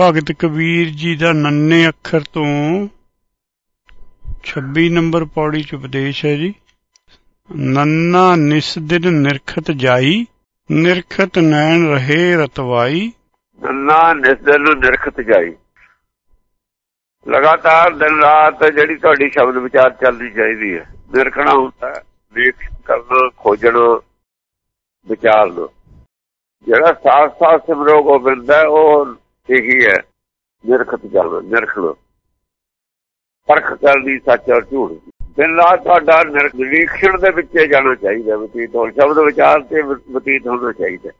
ਭਗਤ ਕਬੀਰ ਜੀ ਦਾ ਨੰਨੇ ਅੱਖਰ ਤੋਂ 26 ਨੰਬਰ ਪੌੜੀ ਚ ਉਪਦੇਸ਼ ਹੈ ਜੀ। ਨੰਨਾ ਨਿਸ ਦਿਨ ਨਿਰਖਤ ਜਾਈ ਨਿਰਖਤ ਨੈਣ ਰਹੇ ਰਤਵਾਈ। ਨੰਨਾ ਨਿਸ ਦਿਨ ਨਿਰਖਤ ਜਾਈ। ਲਗਾਤਾਰ ਦਿਨ ਰਾਤ ਜਿਹੜੀ ਤੁਹਾਡੀ ਸ਼ਬਦ ਵਿਚਾਰ ਚੱਲਦੀ ਚਾਹੀਦੀ ਹੈ। ਨਿਰਖਣਾ ਹੁੰਦਾ ਹੈ, ਦੇਖ ਕਰਨਾ ਖੋਜਣਾ ਵਿਚਾਰਨਾ। ਜਿਹੜਾ ਸਾਥ ਸਾਥ ਸਿਮਰੋ ਗੋਬਿੰਦ ਹੈ ਉਹ ਇਹੀ ਹੈ, ਨਿਰਖਤ ਜਾਣਾ ਨਿਰਖਣਾ ਪਰਖ ਕਰਨੀ ਸੱਚ ਔਰ ਝੂਠ। ਦਿਨ ਰਾਤ ਤੁਹਾਡਾ ਨਿਰੀਖਣ ਦੇ ਵਿੱਚ ਜਾਣਾ ਚਾਹੀਦਾ, ਬਤੀਤ ਹੋ ਸ਼ਬਦ ਵਿਚਾਰ ਤੇ ਬਤੀਤ ਹੋਣਾ ਚਾਹੀਦਾ।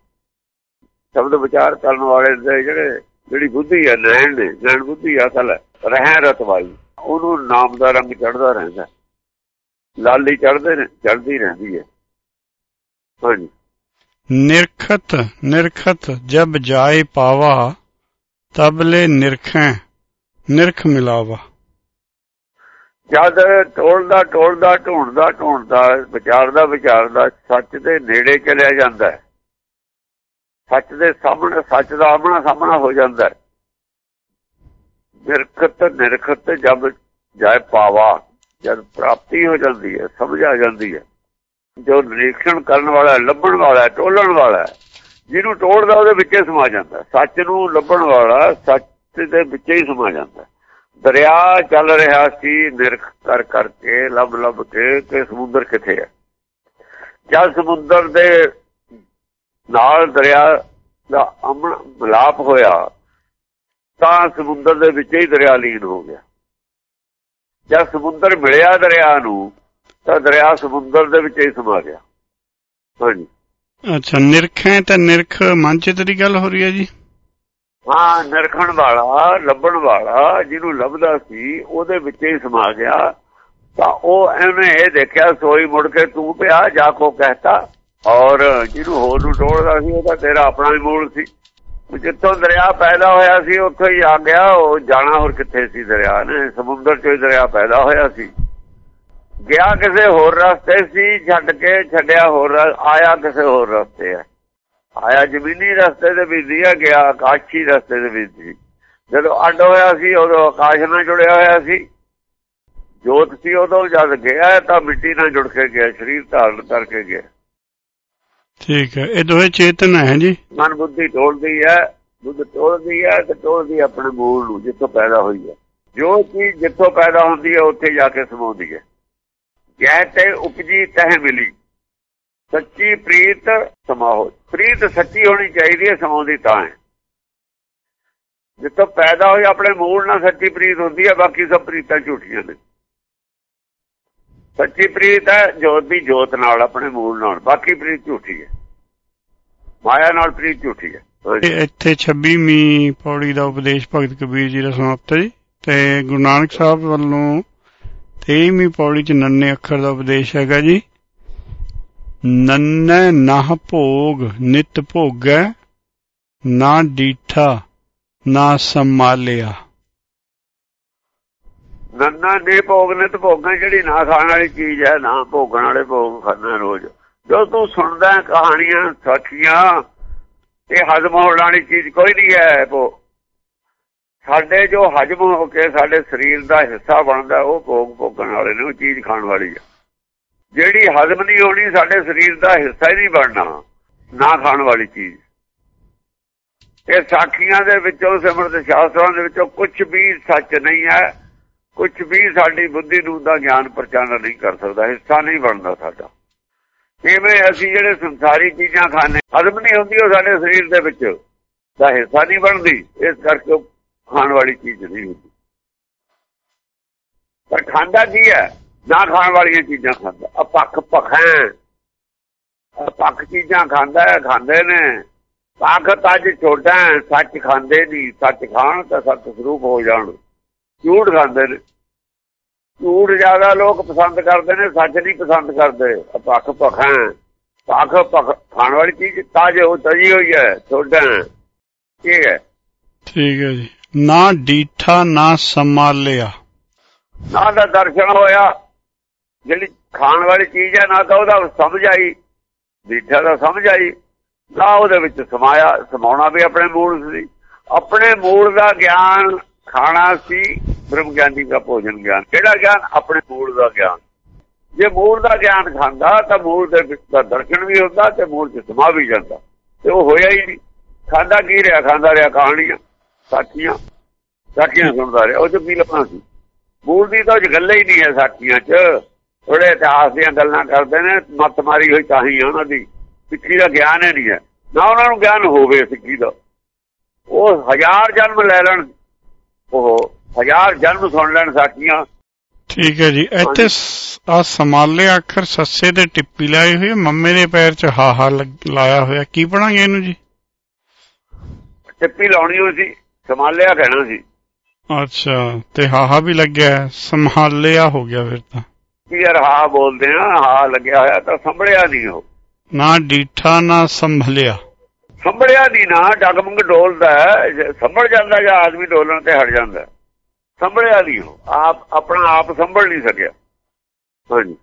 ਸ਼ਬਦ ਵਿਚਾਰ ਕਰਨ ਵਾਲੇ ਦੇ ਜਿਹੜੇ ਜਿਹੜੀ ਬੁੱਧੀ ਹੈ, ਨੈਣ ਨੇ, ਨੈਣ ਬੁੱਧੀ ਅਸਲ ਰਹਿ ਰਤਵਾਈ। ਉਹਨੂੰ ਨਾਮ ਦਾ ਰੰਗ ਚੜਦਾ ਰਹਿੰਦਾ। ਲਾਲੀ ਚੜਦੇ ਨੇ ਚੜਦੀ ਰਹਿੰਦੀ ਹੈ। ਹਾਂਜੀ। ਨਿਰਖਤ ਨਿਰਖਤ ਜਬ ਜਾਏ ਪਾਵਾ ਤਬਲੇ ਨਿਰਖੈ ਨਿਰਖ ਮਿਲਾਵਾ। ਜਦ ਟੋਲਦਾ ਟੋਲਦਾ, ਢੂੰਡਦਾ ਢੂੰਡਦਾ, ਵਿਚਾਰਦਾ ਵਿਚਾਰਦਾ, ਸੱਚ ਦੇ ਨੇੜੇ ਚਲਿਆ ਜਾਂਦਾ ਹੈ। ਸੱਚ ਦੇ ਸਾਹਮਣੇ, ਸੱਚ ਦਾ ਆਮਣਾ ਸਾਹਮਣਾ ਹੋ ਜਾਂਦਾ ਹੈ। ਨਿਰਖਤ ਨਿਰਖਤ ਜਦ ਜਾਇ ਪਾਵਾ, ਜਦ ਪ੍ਰਾਪਤੀ ਹੋ ਜਾਂਦੀ ਹੈ, ਸਮਝ ਆ ਜਾਂਦੀ ਹੈ। ਜੋ ਨਿਰੀਖਣ ਕਰਨ ਵਾਲਾ ਲੱਭਣ ਵਾਲਾ ਟੋਲਣ ਵਾਲਾ ਜਿਹਨੂੰ ਟੋਲਦਾ ਉਹਦੇ ਵਿੱਚ ਸਮਾ ਜਾਂਦਾ। ਸੱਚ ਨੂੰ ਲੱਭਣ ਵਾਲਾ ਸੱਚ ਦੇ ਵਿੱਚ ਹੀ ਸਮਾ ਜਾਂਦਾ। ਦਰਿਆ ਚੱਲ ਰਿਹਾ ਸੀ, ਨਿਰਖ ਕਰ ਕਰਕੇ, ਲੱਭ ਲੱਭ ਕੇ ਕਿ ਸਮੁੰਦਰ ਕਿੱਥੇ ਹੈ ਜਦ ਸਮੁੰਦਰ ਦੇ ਨਾਲ ਦਰਿਆ ਦਾ ਅਮਨ ਮਿਲਾਪ ਹੋਇਆ, ਤਾਂ ਸਮੁੰਦਰ ਦੇ ਵਿੱਚ ਹੀ ਦਰਿਆ ਲੀਨ ਹੋ ਗਿਆ। ਜਦ ਸਮੁੰਦਰ ਮਿਲਿਆ ਦਰਿਆ ਨੂੰ, ਤਾਂ ਦਰਿਆ ਸਮੁੰਦਰ ਦੇ ਵਿੱਚ ਹੀ ਸਮਾ ਗਿਆ। ਹਾਂਜੀ। ਅੱਛਾ, ਨਿਰਖੈ ਤਾਂ ਨਿਰਖ ਮਨਚਿਤ ਦੀ ਗੱਲ ਹੋ ਰਹੀ ਹੈ ਜੀ? ਹਾਂ, ਨਿਰਖਣ ਵਾਲਾ, ਲੱਭਣ ਵਾਲਾ, ਜਿਹਨੂੰ ਲੱਭਦਾ ਸੀ, ਉਹਦੇ ਵਿੱਚ ਹੀ ਸਮਾ ਗਿਆ। ਤਾਂ ਉਹ ਐਵੇਂ ਇਹ ਦੇਖਿਆ, ਸੋਈ ਮੁੜ ਕੇ ਤੂੰ ਪਿਆ, ਜਾ ਕੋ ਕਹਤਾ। ਔਰ ਜਿਹਨੂੰ ਹੋਰ ਨੂੰ ਟੋਲਦਾ ਸੀ, ਉਹ ਤੇਰਾ ਆਪਣਾ ਹੀ ਮੂਲ ਸੀ। ਜਿੱਥੋਂ ਦਰਿਆ ਪੈਦਾ ਹੋਇਆ ਸੀ, ਉੱਥੇ ਹੀ ਆ ਗਿਆ, ਉਹ ਜਾਣਾ ਹੋਰ ਕਿੱਥੇ ਸੀ ਦਰਿਆ ਨੇ? ਸਮੁੰਦਰ ਚੋਂ ਦਰਿਆ ਪੈਦਾ ਹੋਇਆ ਸੀ। ਗਿਆ ਕਿਸੇ ਹੋਰ ਰਸਤੇ ਸੀ ਛੱਡ ਕੇ ਛੱਡਿਆ ਹੋਰ ਆਇਆ ਕਿਸੇ ਹੋਰ ਰਸਤੇ ਹੈ ਆਇਆ ਜ਼ਮੀਨੀ ਰਸਤੇ ਦੇ ਵਿੱਚ ਦੀਆ ਗਿਆ ਆਕਾਸ਼ੀ ਰਸਤੇ ਦੇ ਵਿੱਚ ਸੀ ਜਦੋਂ ਅੱਡ ਹੋਇਆ ਸੀ ਉਦੋਂ ਆਕਾਸ਼ ਨਾਲ ਜੁੜਿਆ ਹੋਇਆ ਸੀ। ਜੋਤ ਸੀ ਉਦੋਂ ਜਦ ਗਿਆ ਤਾਂ ਮਿੱਟੀ ਨਾਲ ਜੁੜ ਕੇ ਗਿਆ ਸਰੀਰ ਧਾਰਨ ਕਰਕੇ ਗਿਆ। ਠੀਕ ਹੈ। ਇਹ ਦੋਵੇਂ ਚੇਤਨ ਹੈ ਜੀ? ਮਨ ਬੁੱਧੀ ਟੋਲਦੀ ਹੈ ਬੁੱਧ ਟੋਲਦੀ ਹੈ ਤੇ ਟੋਲਦੀ ਆਪਣੇ ਮੂਲ ਨੂੰ ਜਿੱਥੋਂ ਪੈਦਾ ਹੋਈ ਹੈ। ਜੋ ਚੀਜ਼ ਜਿੱਥੋਂ ਪੈਦਾ ਹੁੰਦੀ ਹੈ ਉੱਥੇ ਜਾ ਕੇ ਸਮਾਉਂਦੀ ਹੈ। ਜੈ ਤੇ ਉਪਜੀ ਤਹਿ ਮਿਲੀ। ਸੱਚੀ ਪ੍ਰੀਤ ਸਮਾਹੋ। ਪ੍ਰੀਤ ਸੱਚੀ ਹੋਣੀ ਚਾਹੀਦੀ ਹੈ, ਸਮਾਉਂਦੀ ਤਾਂ ਹੈ। ਜਿੱਥੋਂ ਪੈਦਾ ਹੋਈ ਆਪਣੇ ਮੂਲ ਨਾਲ ਸੱਚੀ ਪ੍ਰੀਤ ਹੁੰਦੀ ਹੈ, ਬਾਕੀ ਸਭ ਪ੍ਰੀਤਾਂ ਝੂਠੀਆਂ ਨੇ। ਸੱਚੀ ਪ੍ਰੀਤ ਹੈ, ਜੋਤ ਦੀ ਜੋਤ ਨਾਲ, ਆਪਣੇ ਮੂਲ ਨਾਲ। ਬਾਕੀ ਪ੍ਰੀਤ ਝੂਠੀ ਹੈ। ਮਾਇਆ ਨਾਲ ਪ੍ਰੀਤ ਝੂਠੀ ਹੈ। ਹਾਂਜੀ। ਇਹ ਇੱਥੇ 26ਵੀਂ ਪੌੜੀ ਦਾ ਉਪਦੇਸ਼ ਭਗਤ ਕਬੀਰ ਜੀ ਦਾ ਸਮਾਪਤ ਹੈ ਜੀ। ਤੇ ਗੁਰੂ ਨਾਨਕ ਸਾਹਿਬ ਵੱਲੋਂ 23ਵੀਂ ਪੌੜੀ ਚ ਨੰਨੇ ਅੱਖਰ ਦਾ ਉਪਦੇਸ਼ ਹੈਗਾ ਜੀ। ਨੰਨੇ ਨਾਹ ਭੋਗ, ਨਿਤ ਭੋਗੈ, ਨਾ ਡੀਠਾ, ਨਾ ਸੰਮਾਲਿਆ ਨੰਨਾ ਨੇ ਭੋਗ ਨੇ ਤੇ ਭੋਗਾਂ, ਜਿਹੜੀ ਨਾ ਖਾਣ ਵਾਲੀ ਚੀਜ਼ ਹੈ, ਨਾ ਭੋਗਣ ਵਾਲੇ ਭੋਗ ਖਾਣਾ ਰੋਜ਼। ਜੋ ਤੂੰ ਸੁਣਦਾ ਕਹਾਣੀਆਂ, ਸਾਖੀਆਂ, ਇਹ ਹਜ਼ਮ ਹੋਣ ਵਾਲੀ ਚੀਜ਼ ਕੋਈ ਨਹੀਂ ਹੈ, ਭੋਗ। ਸਾਡੇ ਜੋ ਹਜ਼ਮ ਹੋ ਕੇ ਸਾਡੇ ਸਰੀਰ ਦਾ ਹਿੱਸਾ ਬਣਦਾ, ਉਹ ਭੋਗ ਭੋਗਣ ਵਾਲੇ ਨੇ, ਉਹ ਚੀਜ਼ ਖਾਣ ਵਾਲੀ ਹੈ ਜਿਹੜੀ ਹਜ਼ਮ ਨਹੀਂ ਹੋਣੀ, ਸਾਡੇ ਸਰੀਰ ਦਾ ਹਿੱਸਾ ਹੀ ਨਹੀਂ ਬਣਨਾ, ਨਾ ਖਾਣ ਵਾਲੀ ਚੀਜ਼। ਇਹ ਸਾਖੀਆਂ ਦੇ ਵਿੱਚੋਂ, ਸਿਮਰਤ ਸ਼ਾਸਤਰਾਂ ਦੇ ਵਿੱਚੋਂ ਕੁਝ ਵੀ ਸੱਚ ਨਹੀਂ ਹੈ ਕੁਝ ਵੀ ਸਾਡੀ ਬੁੱਧੀ ਨੂੰ ਦਾ ਗਿਆਨ ਪ੍ਰਚਾਰ ਨਹੀਂ ਕਰ ਸਕਦਾ, ਹਿੱਸਾ ਨਹੀਂ ਬਣਦਾ ਸਾਡਾ। ਜਿਵੇਂ ਅਸੀਂ ਜਿਹੜੇ ਸੰਸਾਰੀ ਚੀਜ਼ਾਂ ਖਾਣੇ ਹਜ਼ਮ ਨਹੀਂ ਹੁੰਦੀ ਉਹ ਸਾਡੇ ਸਰੀਰ ਦੇ ਵਿੱਚ ਦਾ ਹਿੱਸਾ ਨਹੀਂ ਬਣਦੀ, ਇਸ ਕਰਕੇ ਖਾਣ ਵਾਲੀ ਚੀਜ਼ ਨਹੀਂ ਹੁੰਦੀ। ਪਰ ਖਾਂਦਾ ਕੀ ਹੈ? ਨਾ ਖਾਣ ਵਾਲੀਆਂ ਚੀਜ਼ਾਂ ਖਾਂਦਾ। ਅਪੱਖ ਪਖੈਂ ਅਪੱਖ ਚੀਜ਼ਾਂ ਖਾਂਦਾ ਹੈ, ਖਾਂਦੇ ਨੇ। ਤਾਕਤ ਅੱਜ ਛੋਟਾ ਸੱਚ ਖਾਂਦੇ ਨਹੀਂ ਸੱਚ ਖਾਣ ਤਾਂ ਸੱਚ ਸਰੂਪ ਹੋ ਜਾਣ। ਝੂਠ ਖਾਂਦੇ ਨੇ। ਝੂਠ ਜ਼ਿਆਦਾ ਲੋਕ ਪਸੰਦ ਕਰਦੇ ਨੇ, ਸੱਚ ਨਹੀਂ ਪਸੰਦ ਕਰਦੇ। ਅਪੱਖ ਪਖਾਂ ਪੱਖ ਖਾਣ ਵਾਲੀ ਚੀਜ਼ ਤਾਜ ਉਹ ਤਜੀ ਹੋਈ ਹੈ, ਛੋਟਾ ਠੀਕ ਹੈ। ਠੀਕ ਹੈ ਜੀ। ਨਾ ਡੀਠਾ, ਨਾ ਸੰਮਾਲਿਆ ਨਾ ਦਾ ਦਰਸ਼ਨ ਹੋਇਆ। ਜਿਹੜੀ ਖਾਣ ਵਾਲੀ ਚੀਜ਼ ਹੈ, ਨਾ ਤਾਂ ਉਹਦਾ ਸਮਝ ਆਈ। ਦੀਠਾ ਦਾ ਸਮਝ ਆਈ। ਨਾ ਉਹਦੇ ਵਿੱਚ ਸਮਾਇਆ, ਸਮਾਉਣਾ ਵੀ ਆਪਣੇ ਮੂਲ ਸੀ। ਆਪਣੇ ਮੂਲ ਦਾ ਗਿਆਨ ਖਾਣਾ ਸੀ, ਬ੍ਰਹਮ ਗਿਆਨੀ ਦਾ ਭੋਜਨ ਗਿਆਨ। ਕਿਹੜਾ ਗਿਆਨ? ਆਪਣੇ ਮੂਲ ਦਾ ਗਿਆਨ। ਜੇ ਮੂਲ ਦਾ ਗਿਆਨ ਖਾਂਦਾ, ਤਾਂ ਮੂਲ ਦੇ ਵਿੱਚ ਦਾ ਦਰਸ਼ਨ ਵੀ ਹੁੰਦਾ ਤੇ ਮੂਲ ਚ ਸਮਾ ਵੀ ਜਾਂਦਾ। ਤੇ ਉਹ ਹੋਇਆ ਹੀ ਨਹੀਂ। ਖਾਂਦਾ ਕੀ ਰਿਹਾ? ਖਾਂਦਾ ਰਿਹਾ ਕਹਾਣੀਆਂ ਸਾਖੀਆਂ ਸਾਖੀਆਂ ਸੁਣਦਾ ਰਿਹਾ ਉਹ ਚ ਕੀ ਲੱਭਣਾ ਸੀ? ਮੂਲ ਦੀ ਤਾਂ ਗੱਲ ਹੀ ਨਹੀਂ ਹੈ ਸਾਖੀਆਂ 'ਚ। ਥੋੜੇ ਇਤਿਹਾਸ ਦੀਆਂ ਗੱਲਾਂ ਕਰਦੇ ਨੇ ਮੱਤ ਮਾਰੀ ਹੋਈ ਚਾਹੀ ਉਹਨਾਂ ਦੀ। ਸਿੱਖੀ ਦਾ ਗਿਆਨ ਹੀ ਨਹੀਂ ਹੈ। ਨਾ ਉਹਨਾਂ ਨੂੰ ਗਿਆਨ ਹੋਵੇ ਸਿੱਖੀ ਦਾ। ਉਹ ਹਜ਼ਾਰ ਜਨਮ ਲੈ ਲੈਣ। ਉਹ ਹਜ਼ਾਰ ਜਨਮ ਸੁਣ ਲੈਣ ਸਾਖੀਆਂ। ਠੀਕ ਹੈ ਜੀ। ਇੱਥੇ ਆ ਸਮਾਲੇ ਅੱਖਰ ਸੱਸੇ ਤੇ ਟਿੱਪੀ ਲਾਈ ਹੋਈ ਮੰਮੇ ਦੇ ਪੈਰ 'ਚ ਹਾਹਾ ਲਾਇਆ ਹੋਇਆ। ਕੀ ਪੜਾਂਗੇ ਇਹਨੂੰ ਜੀ? ਟਿੱਪੀ ਲਾਉਣੀ ਹੋਈ ਸੀ। ਸਮਾਲਿਆ ਕਹਿਣਾ ਸੀ। ਅੱਛਾ ਤੇ ਹਾਹਾ ਵੀ ਲੱਗਿਆ ਸੰਭਾਲਿਆ ਹੋ ਗਿਆ ਫਿਰ ਤਾਂ। ਕੀ ਯਾਰ ਹਾ ਬੋਲਦੇ ਆ ਹਾ ਲੱਗਿਆ ਹੋਇਆ ਤਾਂ ਸੰਭੜਿਆ ਨਹੀਂ ਉਹ। ਨਾ ਡੀਠਾ ਨਾ ਸੰਭਲਿਆ। ਸੰਭੜਿਆ ਨਹੀਂ ਨਾ ਡਗਮੰਗ ਡੋਲਦਾ ਸੰਭੜ ਜਾਂਦਾ ਜਾਂ ਆਦਮੀ ਡੋਲਣ ਤੇ ਹਟ ਜਾਂਦਾ ਸੰਭੜਿਆ ਨਹੀਂ ਉਹ। ਆਪ ਆਪਣਾ ਆਪ ਸੰਭੜ ਨਹੀਂ ਸਕਿਆ। ਹਾਂਜੀ।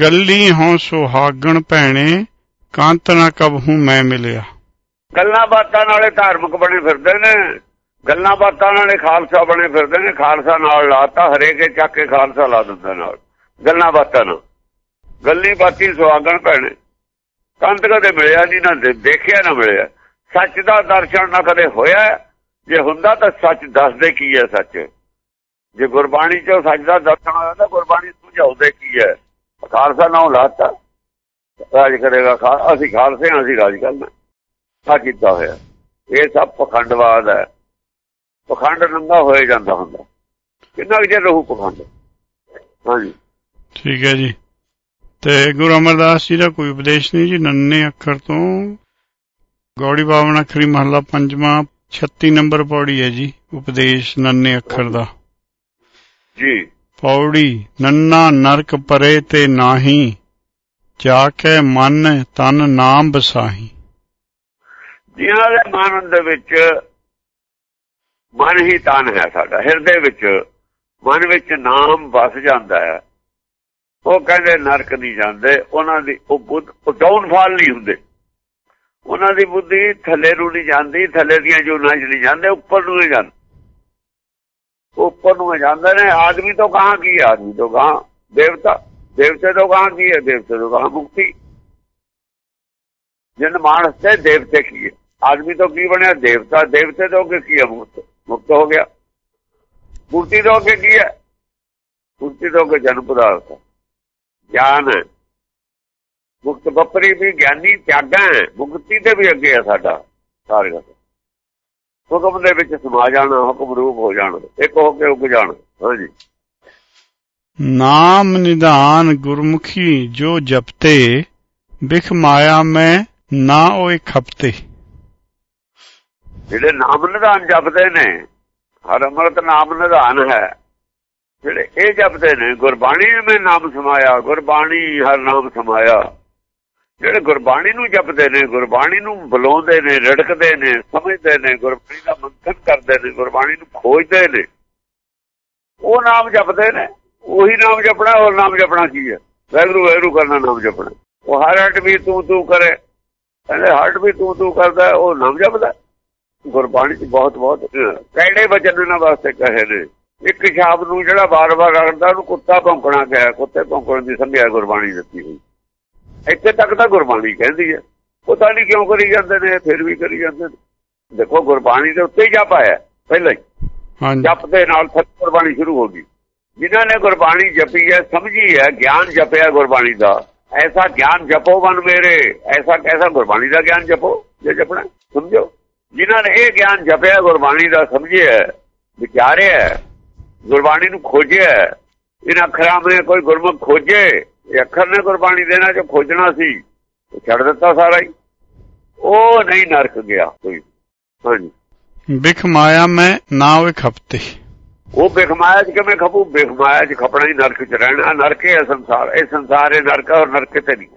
ਗੱਲੀ ਹੋਂ ਸੁਹਾਗਣ ਭੈਣੇ ਕਾਂਤ ਨਾ ਕਬਹੂ ਮੈਂ ਮਿਲਿਆ। ਗੱਲਾਂ ਬਾਤਾਂ ਨਾਲੇ ਧਾਰਮਿਕ ਬਣੇ ਫਿਰਦੇ ਨੇ। ਗੱਲਾਂ ਬਾਤਾਂ ਨਾਲੇ ਖਾਲਸਾ ਬਣੇ ਫਿਰਦੇ ਨੇ, ਖਾਲਸਾ ਨਾਲ ਲਾਤਾ, ਹਰੇਕੇ ਚੱਕ ਕੇ ਖਾਲਸਾ ਲਾ ਦਿੰਦਾ ਨਾਲ। ਗੱਲਾਂ ਬਾਤਾਂ ਨਾਲ। ਗੱਲੀ ਬਾਤੀ ਸੁਆਗਣ ਭੈਣੇ। ਕੰਤ ਕਦੇ ਮਿਲਿਆ ਨਹੀਂ, ਨਾ ਦੇਖਿਆ ਨਾ ਮਿਲਿਆ। ਸੱਚ ਦਾ ਦਰਸ਼ਨ ਨਾ ਕਦੇ ਹੋਇਆ। ਜੇ ਹੁੰਦਾ ਤਾਂ ਸੱਚ ਦੱਸਦੇ ਕੀ ਹੈ ਸੱਚ? ਜੇ ਗੁਰਬਾਣੀ ਚੋਂ ਸੱਚ ਦਾ ਦਰਸ਼ਨ ਹੋਇਆ ਤਾਂ ਗੁਰਬਾਣੀ ਸੁਝਾਉਂਦੇ ਕੀ ਹੈ? ਖਾਲਸਾ ਨਾਮ ਲਾਤਾ। ਰਾਜ ਕਰੇਗਾ ਅਸੀਂ ਖਾਲਸੇ ਹਾਂ, ਅਸੀਂ ਰਾਜ ਕਰਨਾ। ਆ ਕੀਤਾ ਹੋਇਆ। ਇਹ ਸਭ ਪਖੰਡਵਾਦ ਹੈ। ਪਖੰਡ ਨੰਗਾ ਹੋਏ ਜਾਂਦਾ ਹੁੰਦਾ। ਕਿੰਨਾ ਜੇ ਰਹੂ ਪਖੰਡ? ਹਾਂਜੀ। ਠੀਕ ਹੈ ਜੀ। ਤੇ ਗੁਰੂ ਅਮਰਦਾਸ ਜੀ ਦਾ ਕੋਈ ਉਪਦੇਸ਼ ਨਹੀਂ ਜੀ। ਨੰਨੇ ਅੱਖਰ ਤੋਂ ਗੌੜੀ ਬਾਵਨ ਅਖਰੀ ਮਹੱਲਾ ਪੰਜਵਾਂ 36 ਨੰਬਰ ਪੌੜੀ ਹੈ ਜੀ ਉਪਦੇਸ਼ ਨੰਨੇ ਅੱਖਰ ਦਾ। ਜੀ। ਪੌੜੀ ਨੰਨਾ ਨਰਕ ਪਰੇ ਤੇ ਨਾਹੀ ਜਾ ਕੇ ਮਨ ਤਨ ਨਾਮ ਬਸਾਹੀ ਜਿਨ੍ਹਾਂ ਦੇ ਮਨ ਦੇ ਵਿੱਚ ਮਨ ਹੀ ਤਨ ਹੈ ਸਾਡਾ, ਹਿਰਦੇ ਵਿੱਚ, ਮਨ ਵਿੱਚ ਨਾਮ ਵਸ ਜਾਂਦਾ ਹੈ। ਉਹ ਕਹਿੰਦੇ ਨਰਕ ਨਹੀਂ ਜਾਂਦੇ, ਉਹਨਾਂ ਦੀ ਉਹ ਬੁੱਧ ਡਾਊਨਫਾਲ ਨਹੀਂ ਹੁੰਦੇ। ਉਹਨਾਂ ਦੀ ਬੁੱਧੀ ਥੱਲੇ ਨੂੰ ਨਹੀਂ ਜਾਂਦੀ, ਥੱਲੇ ਦੀਆਂ ਜੂਨਾਂ 'ਚ ਨਹੀਂ ਜਾਂਦੇ, ਉੱਪਰ ਨੂੰ ਜਾਂਦੇ। ਉੱਪਰ ਨੂੰ ਜਾਂਦੇ ਨੇ, ਆਦਮੀ ਤੋਂ ਕਹਾਂ ਕੀ ਆਦਮੀ ਤੋਂ ਕਹਾਂ ਦੇਵਤਾ, ਦੇਵਤੇ ਤੋਂ ਕਹਾਂ ਕੀ ਹੈ? ਦੇਵਤੇ ਤੋਂ ਕਹਾਂ ਮੁਕਤੀ। ਜਿਨ ਮਾਨਸ ਤੇ ਦੇਵਤੇ ਕੀ ਹੈ? ਆਦਮੀ ਤੋਂ ਕੀ ਬਣਿਆ? ਦੇਵਤਾ, ਦੇਵਤੇ ਤੋਂ ਕੀ ਹੈ ਮੁਕਤ? ਮੁਕਤ ਹੋ ਗਿਆ। ਮੁਕਤੀ ਤੋਂ ਕੀ ਹੈ? ਮੁਕਤੀ ਤੋਂ ਕੇ ਜਨਮ ਪਦਾਰਥ ਗਿਆਨ ਮੁਕਤ ਬਪਰੀ ਵੀ ਗਿਆਨੀ, ਤਿਆਗਾ ਮੁਕਤੀ ਦੇ ਵੀ ਅੱਗੇ ਹੈ ਸਾਡਾ ਸਾਰੇ ਹੁਕਮ ਦੇ ਵਿੱਚ ਸਮਾ ਜਾਣਾ, ਹੁਕਮ ਰੂਪ ਹੋ ਜਾਣਾ, ਇੱਕ ਹੋ ਕੇ ਉੱਗ ਜਾਣਾ। ਹਾਂਜੀ। ਨਾਮ ਨਿਧਾਨ ਗੁਰਮੁਖੀ ਜੋ ਜਪਤੇ, ਬਿਖ ਮਾਇਆ ਮੈਂ ਨਾ ਉਹ ਖਪਤੇ। ਜਿਹੜੇ ਨਾਮ ਨਿਧਾਨ ਜਪਦੇ ਨੇ, ਹਰ ਅੰਮ੍ਰਿਤ ਨਾਮ ਨਿਧਾਨ ਹੈ। ਜਿਹੜੇ ਇਹ ਜਪਦੇ ਨੇ, ਗੁਰਬਾਣੀ ਵਿੱਚ ਨਾਮ ਸਮਾਇਆ, ਗੁਰਬਾਣੀ ਹਰ ਨਾਮ ਸਮਾਇਆ। ਜਿਹੜੇ ਗੁਰਬਾਣੀ ਨੂੰ ਜਪਦੇ ਨੇ, ਗੁਰਬਾਣੀ ਨੂੰ ਬੁਲਾਉਂਦੇ ਨੇ, ਰੜਕਦੇ ਨੇ, ਸਮਝਦੇ ਨੇ, ਗੁਰਬਾਣੀ ਦਾ ਮੰਥਨ ਕਰਦੇ ਨੇ, ਗੁਰਬਾਣੀ ਨੂੰ ਖੋਜਦੇ ਨੇ। ਉਹ ਨਾਮ ਜਪਦੇ ਨੇ, ਉਹੀ ਨਾਮ ਜਪਣਾ ਹੋਰ ਨਾਮ ਜਪਣਾ ਕੀ ਹੈ? ਵੈਗਰੂ ਵੈਗਰੂ ਕਰਨਾ ਨਾਮ ਜਪਣਾ। ਉਹ ਹਰ ਹਟ ਵੀ ਤੂੰ ਤੂੰ ਕਰੇ। ਕਹਿੰਦੇ ਹਟ ਵੀ ਤੂੰ ਤੂੰ ਕਰਦਾ, ਉਹ ਨਾਮ ਜਪਦਾ। ਗੁਰਬਾਣੀ ਚ ਬਹੁਤ ਬਹੁਤ ਕਿਹੜੇ ਵਚਨ ਇਹਨਾਂ ਵਾਸਤੇ ਕਹੇ ਨੇ। ਇੱਕ ਸ਼ਬਦ ਨੂੰ ਜਿਹੜਾ ਬਾਰ-ਬਾਰ ਰੜਦਾ ਉਹਨੂੰ ਕੁੱਤਾ ਭੌਂਕਣਾ ਕਹੇ ਕੁੱਤੇ ਭੌਂਕਣ ਦੀ ਸੰਭਿਆ ਗੁਰਬਾਣੀ ਦਿੱਤੀ ਹੋਈ। ਇੱਥੇ ਤੱਕ ਤਾਂ ਗੁਰਬਾਣੀ ਕਹਿੰਦੀ ਹੈ। ਪਤਾ ਨਹੀਂ ਕਿਉਂ ਕਰੀ ਜਾਂਦੇ ਨੇ ਫਿਰ ਵੀ ਕਰੀ ਜਾਂਦੇ ਨੇ। ਦੇਖੋ ਗੁਰਬਾਣੀ ਦੇ ਉੱਤੇ ਹੀ ਜਪ ਆਇਆ ਪਹਿਲਾਂ ਹੀ। ਹਾਂਜੀ। ਜਪ ਦੇ ਨਾਲ ਫਿਰ ਗੁਰਬਾਣੀ ਸ਼ੁਰੂ ਹੋ ਗਈ। ਜਿਨ੍ਹਾਂ ਨੇ ਗੁਰਬਾਣੀ ਜਪੀ ਹੈ ਸਮਝੀ ਹੈ ਗਿਆਨ ਜਪਿਆ ਗੁਰਬਾਣੀ ਦਾ। ਐਸਾ ਗਿਆਨ ਜਪੋ ਬਨ ਮੇਰੇ ਐਸਾ ਕੈਸਾ ਗੁਰਬਾਣੀ ਦਾ ਗਿਆਨ ਜਪੋ ਜੇ ਜਪਣਾ ਸਮਝੋ। ਜਿਨ੍ਹਾਂ ਨੇ ਇਹ ਗਿਆਨ ਜਪਿਆ ਗੁਰਬਾਣੀ ਦਾ ਸਮਝਿਆ ਵਿਚਾਰਿਆ ਗੁਰਬਾਣੀ ਨੂੰ ਖੋਜਿਆ ਇਹਨਾਂ ਅੱਖਰਾਂ ਵਿੱਚ ਕੋਈ ਗੁਰਮੁਖ ਖੋਜੇ ਇਹ ਅੱਖਰ ਨੇ ਗੁਰਬਾਣੀ ਦੇਣਾ ਜੋ ਖੋਜਣਾ ਸੀ ਛੱਡ ਦਿੱਤਾ ਸਾਰਾ ਹੀ। ਉਹ ਨਹੀਂ ਨਰਕ ਗਿਆ ਕੋਈ। ਹਾਂਜੀ। ਬਿਖ ਮਾਇਆ ਮੈਂ ਨਾ ਉਹ ਖਪਤੇ ਉਹ ਬਿਖਮਾਇਆ ਚ ਕਿਵੇਂ ਖਪੂ? ਬਿਖਮਾਇਆ ਚ ਖਪਣਾ ਹੀ ਨਰਕ ਚ ਰਹਿਣਾ। ਨਰਕ ਹੈ ਸੰਸਾਰ ਇਹ ਸੰਸਾਰ ਹੈ ਨਰਕ ਔਰ ਨਰਕ ਤੇ ਨਹੀਂ।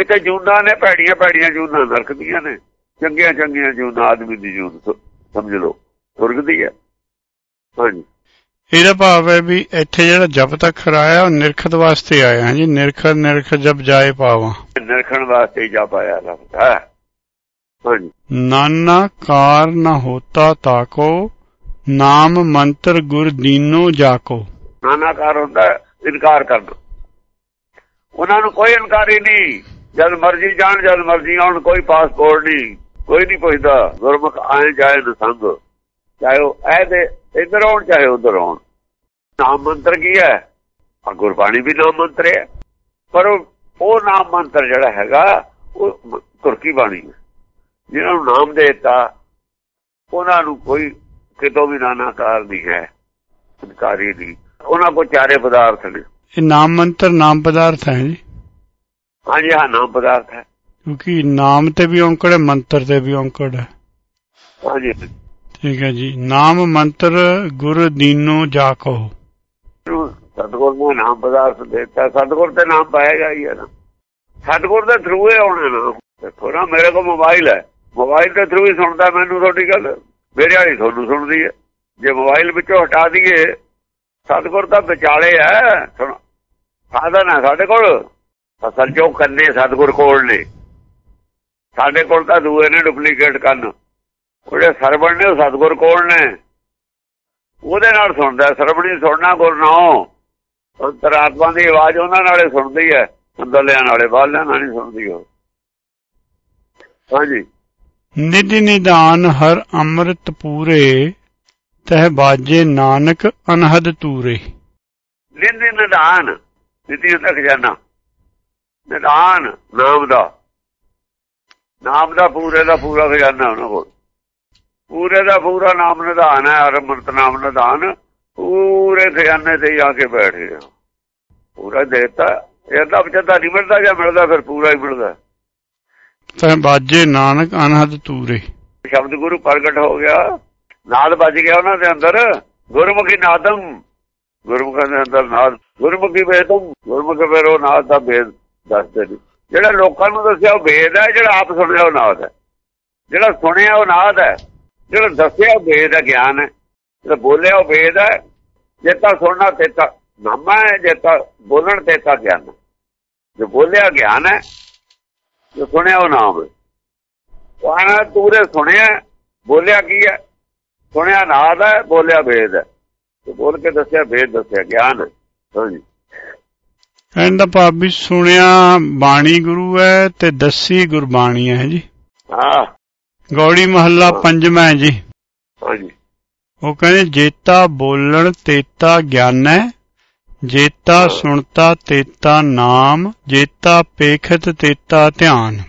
ਇਹ ਤੇ ਜੂਨਾਂ ਨੇ ਭੈੜੀਆਂ ਭੈੜੀਆਂ ਜੂਨਾਂ ਨਰਕ ਦੀਆਂ ਨੇ। ਚੰਗੀਆਂ ਚੰਗੀਆਂ ਜੂਨਾਂ ਆਦਮੀ ਦੀ ਜੂਨ ਸਮਝ ਲਓ। ਸੁਰਗ ਦੀ ਹੈ। ਹਾਂਜੀ। ਇਹਦਾ ਭਾਵ ਹੈ ਵੀ ਇੱਥੇ ਜਿਹੜਾ ਜਪ ਤੱਕ ਖਰਾਇਆ ਉਹ ਨਿਰਖਤ ਵਾਸਤੇ ਆਇਆ। ਹਾਂ ਜੀ ਨਿਰਖਤ ਨਿਰਖ ਜਬ ਜਾਏ ਪਾਵਾਂ ਨਿਰਖਣ ਵਾਸਤੇ ਹੀ ਜਾ ਪਾਇਆ ਲੱਗਦਾ ਹਾਂਜੀ। ਨਾਨਾ ਕਾਰ ਨ ਹੋਤਾ ਤਾਕੋ ਨਾਮ ਮੰਤਰ ਗੁਰ ਦੀਨੋ ਜਾਕੋ। ਨਾਨਾਕਾਰ ਹੁੰਦਾ ਹੈ, ਇਨਕਾਰ ਕਰਨਾ ਉਹਨਾਂ ਨੂੰ ਕੋਈ ਇਨਕਾਰ ਹੀ ਨਹੀਂ। ਜਦ ਮਰਜ਼ੀ ਜਾਣ ਜਦ ਮਰਜ਼ੀ ਆਉਣ ਕੋਈ ਪਾਸਪੋਰਟ ਨਹੀਂ। ਕੋਈ ਨਹੀਂ ਪੁੱਛਦਾ ਗੁਰਮੁਖ ਆਏ ਜਾਏ ਨਾ ਸੰਗ ਚਾਹੇ ਉਹ ਐ ਦੇ ਇੱਧਰ ਆਉਣ ਚਾਹੇ ਉੱਧਰ ਆਉਣ। ਨਾਮ ਮੰਤਰ ਕੀ ਹੈ? ਆ ਗੁਰਬਾਣੀ ਵੀ ਨਾਮ ਮੰਤਰ ਹੈ। ਪਰ ਉਹ ਨਾਮ ਮੰਤਰ ਜਿਹੜਾ ਹੈਗਾ ਉਹ ਤੁਰਕੀ ਬਾਣੀ ਹੈ। ਜਿਹਨਾਂ ਨੂੰ ਨਾਮ ਦੇ ਦਿੱਤਾ ਉਹਨਾਂ ਨੂੰ ਕੋਈ ਕਿਤੋਂ ਵੀ ਨਾਨਾਕਾਰ ਨਹੀਂ ਹੈ ਇਨਕਾਰੀ ਨਹੀਂ। ਉਹਨਾਂ ਕੋਲ ਚਾਰੇ ਪਦਾਰਥ ਨੇ। ਇਹ ਨਾਮ ਮੰਤਰ ਨਾਮ ਪਦਾਰਥ ਹੈ ਜੀ। ਹਾਂਜੀ ਹਾਂ ਨਾਮ ਪਦਾਰਥ ਹੈ। ਕਿਉਂਕਿ ਨਾਮ ਤੇ ਵੀ ਔਂਕੜ ਹੈ ਮੰਤਰ ਤੇ ਵੀ ਔਂਕੜ ਹੈ। ਹਾਂਜੀ। ਠੀਕ ਹੈ ਜੀ। ਨਾਮ ਮੰਤਰ ਗੁਰ ਦੀਨੋ ਜਾਕੋ ਸਤਗੁਰ ਨੇ ਨਾਮ ਪਦਾਰਥ ਦਿੱਤਾ। ਸਤਗੁਰ ਤੇ ਨਾਮ ਪਾਏਗਾ ਹੀ ਹੈ ਨਾ। ਸਤਗੁਰ ਦੇ ਥਰੂ ਹੀ ਆਉਣਾ ਨਾ। ਦੇਖੋ ਨਾ ਮੇਰੇ ਕੋਲ ਮੋਬਾਈਲ ਹੈ। ਮੋਬਾਈਲ ਦੇ ਥਰੂ ਹੀ ਸੁਣਦਾ ਮੈਨੂੰ ਤੁਹਾਡੀ ਗੱਲ। ਮੇਰੇ ਵਾਲੀ ਤੁਹਾਨੂੰ ਸੁਣਦੀ ਹੈ। ਜੇ ਮੋਬਾਈਲ ਵਿੱਚੋਂ ਹਟਾ ਦਈਏ ਸਤਗੁਰ ਤਾਂ ਵਿਚਾਲੇ ਹੈ। ਸੁਣ। ਸਾਧਨ ਹੈ ਸਾਡੇ ਕੋਲ। ਅਸਲ ਜੋ ਕੰਨੇ ਸਤਗੁਰ ਕੋਲ ਨੇ। ਸਾਡੇ ਕੋਲ ਤਾਂ ਦੂਏ ਨੇ ਡੁਪਲੀਕੇਟ ਕੰਨ। ਉਹਦੇ ਸਰਵਣ ਨੇ ਸਤਗੁਰ ਕੋਲ ਨੇ। ਉਹਦੇ ਨਾਲ ਸੁਣਦਾ ਸਰਵਣੀ ਸੁਣਨਾ ਗੁਰ ਨਾਮ ਅੰਤਰਾਤਮਾ ਦੀ ਆਵਾਜ਼ ਉਹਨਾਂ ਨਾਲੇ ਸੁਣਦੀ ਹੈ। ਅੰਦਰਲਿਆਂ ਨਾਲੇ ਬਾਹਰਲਿਆਂ ਨਾਲ ਨਹੀਂ ਸੁਣਦੀ ਉਹ। ਹਾਂਜੀ। ਨਿਧ ਨਿਦਾਨ ਹਰ ਅੰਮ੍ਰਿਤ ਪੂਰੇ ਤਹ ਬਾਜੇ ਨਾਨਕ ਅਨਹਦ ਤੂਰੇ। ਨਿੰਦ ਨਿਦਾਨ ਨਿਤੀ ਤੱਕ ਜਾਣਾ ਨਿਦਾਨ ਨਾਮ ਦਾ। ਨਾਮ ਦਾ ਪੂਰੇ ਦਾ ਪੂਰਾ ਖਜ਼ਾਨਾ ਉਹਨਾਂ ਕੋਲ। ਪੂਰੇ ਦਾ ਪੂਰਾ ਨਾਮ ਨਿਧਾਨ ਹੈ ਅਰਮਰਤ ਨਾਮ ਨਿਧਾਨ। ਪੂਰੇ ਖਜ਼ਾਨੇ ਤੇ ਆ ਕੇ ਬੈਠ ਗਿਆ। ਪੂਰਾ ਦੇਤਾ। ਇਹ ਤਾਂ ਵਿਚਾਰਾ ਨਹੀਂ ਮਿਲਦਾ ਜਾਂ ਮਿਲਦਾ ਫਿਰ ਪੂਰਾ ਹੀ ਮਿਲਦਾ। ਤਹ ਬਾਜੇ ਨਾਨਕ ਅਨਹਦ ਤੂਰੇ। ਸ਼ਬਦ ਗੁਰੂ ਪ੍ਰਗਟ ਹੋ ਗਿਆ। ਨਾਦ ਵੱਜ ਗਿਆ ਉਹਨਾਂ ਦੇ ਅੰਦਰ। ਗੁਰਮੁਖੀ ਨਾਦਮ ਗੁਰਮੁਖਾਂ ਦੇ ਅੰਦਰ ਨਾਦ। ਗੁਰਮੁਖੀ ਵੇਦਮ ਗੁਰਮੁਖ ਫਿਰ ਉਹ ਨਾਦ ਦਾ ਵੇਦ ਦੱਸਦੇ ਨੇ। ਜਿਹੜਾ ਲੋਕਾਂ ਨੂੰ ਦੱਸਿਆ ਉਹ ਵੇਦ ਹੈ, ਜਿਹੜਾ ਆਪ ਸੁਣਿਆ ਉਹ ਨਾਦ ਹੈ। ਜਿਹੜਾ ਸੁਣਿਆ ਉਹ ਨਾਦ ਹੈ, ਜਿਹੜਾ ਦੱਸਿਆ ਉਹ ਵੇਦ ਹੈ, ਗਿਆਨ ਹੈ। ਜਿਹੜਾ ਬੋਲਿਆ ਉਹ ਵੇਦ ਹੈ, ਜੇ ਤਾਂ ਸੁਣਨਾ ਤੇ ਤਾਂ ਨਾਮਾ ਹੈ, ਜੇ ਤਾਂ ਬੋਲਣ ਤੇ ਤਾਂ ਗਿਆਨ ਹੈ। ਜੋ ਬੋਲਿਆ ਗਿਆਨ ਹੈ, ਜੋ ਸੁਣਿਆ ਉਹ ਨਾਮ ਹੈ। ਵਾਣਾ ਤੂਰੇ ਸੁਣਿਆ, ਬੋਲਿਆ ਕੀ ਹੈ? ਸੁਣਿਆ ਨਾਦ ਹੈ, ਬੋਲਿਆ ਵੇਦ ਹੈ। ਤੇ ਬੋਲ ਕੇ ਦੱਸਿਆ, ਵੇਦ ਦੱਸਿਆ, ਗਿਆਨ ਹੈ। ਹਾਂਜੀ ਕਹਿੰਦਾ ਭਾਬੀ ਸੁਣਿਆ ਬਾਣੀ ਗੁਰੂ ਹੈ ਤੇ ਦੱਸੀ ਗੁਰਬਾਣੀ ਹੈ ਜੀ। ਹਾਂ। ਗੌੜੀ ਮਹੱਲਾ ਪੰਜਵਾਂ ਹੈ ਜੀ। ਹਾਂਜੀ। ਉਹ ਕਹਿੰਦੇ ਜੇਤਾ ਬੋਲਣ ਤੇਤਾ ਗਿਆਨ ਹੈ ਜੇਤਾ ਸੁਣਤਾ ਤੇਤਾ ਨਾਮ ਜੇਤਾ ਪੇਖਤ ਤੇਤਾ ਧਿਆਨ।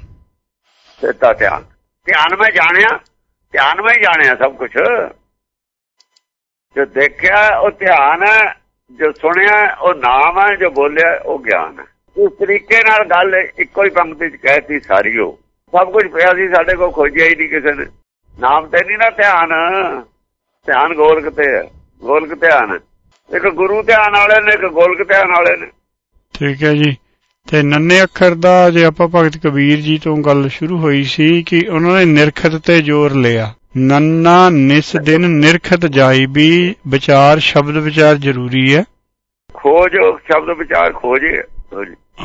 ਤੇਤਾ ਧਿਆਨ। ਧਿਆਨ ਮੈਂ ਜਾਣਿਆ ਧਿਆਨ ਮੈਂ ਜਾਣਿਆ ਸਭ ਕੁਝ ਜੋ ਦੇਖਿਆ ਉਹ ਧਿਆਨ ਹੈ ਜੋ ਸੁਣਿਆ, ਉਹ ਨਾਮ ਹੈ ਜੋ ਬੋਲਿਆ, ਉਹ ਗਿਆਨ ਹੈ ਇਸ ਤਰੀਕੇ ਨਾਲ ਗੱਲ ਇੱਕੋ ਹੀ ਪੰਕਤੀ ਚ ਕਹਿਤੀ ਸਾਰੀ ਉਹ। ਸਭ ਕੁਝ ਪਿਆ ਸੀ, ਸਾਡੇ ਕੋਲ ਖੋਜਿਆ ਹੀ ਨਹੀਂ ਕਿਸੇ ਨੇ। ਨਾਮ ਤੇ ਨਹੀਂ ਨਾ ਧਿਆਨ। ਧਿਆਨ ਗੋਲਕ ਤੇ ਹੈ ਗੋਲਕ ਧਿਆਨ ਹੈ ਇੱਕ ਗੁਰੂ ਧਿਆਨ ਵਾਲੇ ਨੇ, ਇੱਕ ਗੋਲਕ ਧਿਆਨ ਵਾਲੇ ਨੇ। ਠੀਕ ਹੈ ਜੀ। ਤੇ ਨੰਨੇ ਅੱਖਰ ਦਾ ਜੇ ਆਪਾਂ ਭਗਤ ਕਬੀਰ ਜੀ ਤੋਂ ਗੱਲ ਸ਼ੁਰੂ ਹੋਈ ਸੀ ਕਿ ਉਹਨਾਂ ਨੇ ਨਿਰਖਤ ਤੇ ਜ਼ੋਰ ਲਿਆ। ਨੰਨਾ ਨਿਸ ਦਿਨ ਨਿਰਖਤ ਜਾਈ ਵੀ ਵਿਚਾਰ ਸ਼ਬਦ ਵਿਚਾਰ ਜ਼ਰੂਰੀ ਹੈ। ਖੋਜ ਸ਼ਬਦ ਵਿਚਾਰ ਖੋਜੇ।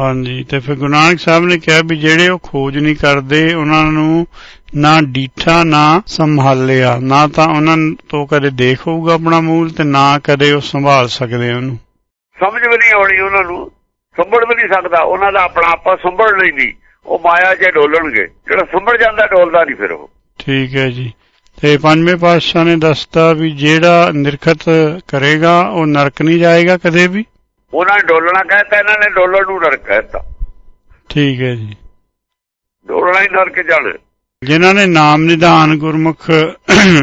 ਹਾਂਜੀ। ਤੇ ਫਿਰ ਗੁਰੂ ਨਾਨਕ ਸਾਹਿਬ ਨੇ ਕਿਹਾ ਵੀ ਜਿਹੜੇ ਉਹ ਖੋਜ ਨਹੀਂ ਕਰਦੇ ਉਹਨਾਂ ਨੂੰ ਨਾ ਡੀਠਾ ਨਾ ਸੰਭਾਲਿਆ। ਨਾ ਤਾਂ ਉਹਨਾਂ ਤੋਂ ਕਦੇ ਦੇਖ ਹੋਊਗਾ ਆਪਣਾ ਮੂਲ ਤੇ ਨਾ ਕਦੇ ਉਹ ਸੰਭਾਲ ਸਕਦੇ ਉਹਨੂੰ। ਸਮਝ ਵੀ ਨਹੀਂ ਆਉਣੀ ਉਹਨਾਂ ਨੂੰ। ਸੰਭਲ ਵੀ ਨਹੀਂ ਸਕਦਾ। ਉਹਨਾਂ ਦਾ ਆਪਣਾ ਆਪਾ ਨਹੀਂ ਨਹੀਂ। ਉਹ ਮਾਇਆ 'ਚ ਡੋਲਣਗੇ। ਜਿਹੜਾ ਸੰਭਲ ਜਾਂਦਾ ਡੋਲਦਾ ਨਹੀਂ ਫਿਰ ਉਹ। ਠੀਕ ਹੈ ਜੀ। ਤੇ ਪੰਜਵੇਂ ਪਾਤਸ਼ਾਹ ਨੇ ਦੱਸਤਾ ਵੀ ਜਿਹੜਾ ਨਿਰਖਤ ਕਰੇਗਾ ਉਹ ਨਰਕ ਨਹੀਂ ਜਾਏਗਾ ਕਦੇ ਵੀ। ਉਹਨਾਂ ਨੇ ਡੋਲਣਾ ਕਹਿਤਾ ਇਹਨਾਂ ਨੇ ਡੋਲਣ ਨੂੰ ਨਰਕ ਕਹਿਤਾ। ਠੀਕ ਹੈ ਜੀ। ਡੋਲਣਾ ਹੀ ਨਰਕ ਜਾਣਾ। ਜਿਨ੍ਹਾਂ ਨੇ ਨਾਮ ਨਿਧਾਨ ਗੁਰਮੁਖ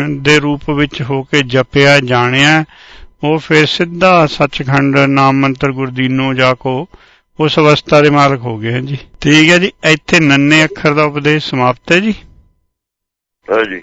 ਦੇ ਰੂਪ ਵਿੱਚ ਹੋ ਕੇ ਜਪਿਆ ਜਾਣਿਆ ਉਹ ਫਿਰ ਸਿੱਧਾ ਸੱਚਖੰਡ ਨਾਮ ਮੰਤਰ ਗੁਰਦੀਨੋ ਜਾ ਕੋ ਉਸ ਅਵਸਥਾ ਦੇ ਮਾਲਕ ਹੋ ਗਏ ਜੀ। ਠੀਕ ਹੈ ਜੀ। ਇੱਥੇ ਨੰਨੇ ਅੱਖਰ ਦਾ ਉਪਦੇਸ਼ ਸਮਾਪਤ ਹੈ ਜੀ। ਹਾਂਜੀ